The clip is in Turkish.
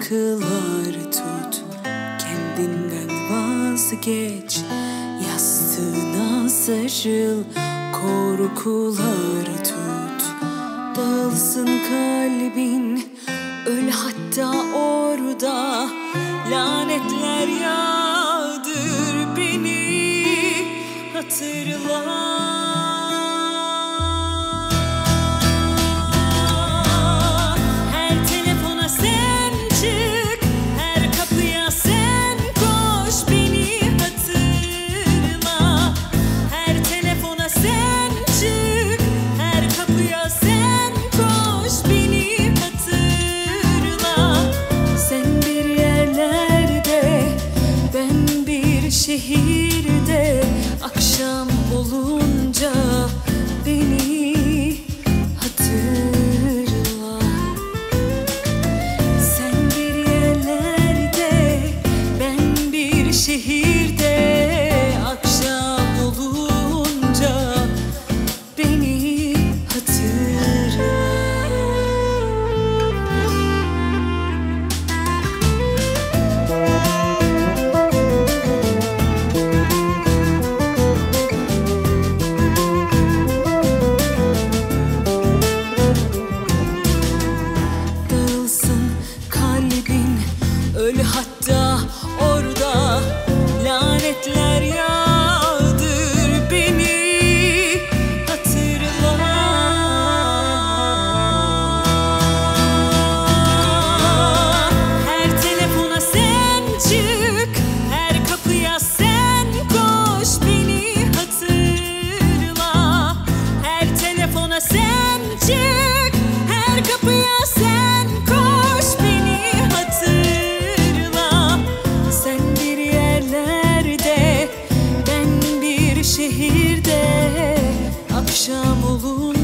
Şarkılar tut Kendinden vazgeç. Yastığına sarıl Korkuları tut. Dağılsın kalbin Öl hatta orada. Lanetler yağdır şehirde Akşam olunca Öl hatta orada lanetler yağdır beni hatırla. Her telefona sen çık Her kapıya sen koş Beni hatırla. Her telefona sen çık Her kapıya sen şehirde akşam olur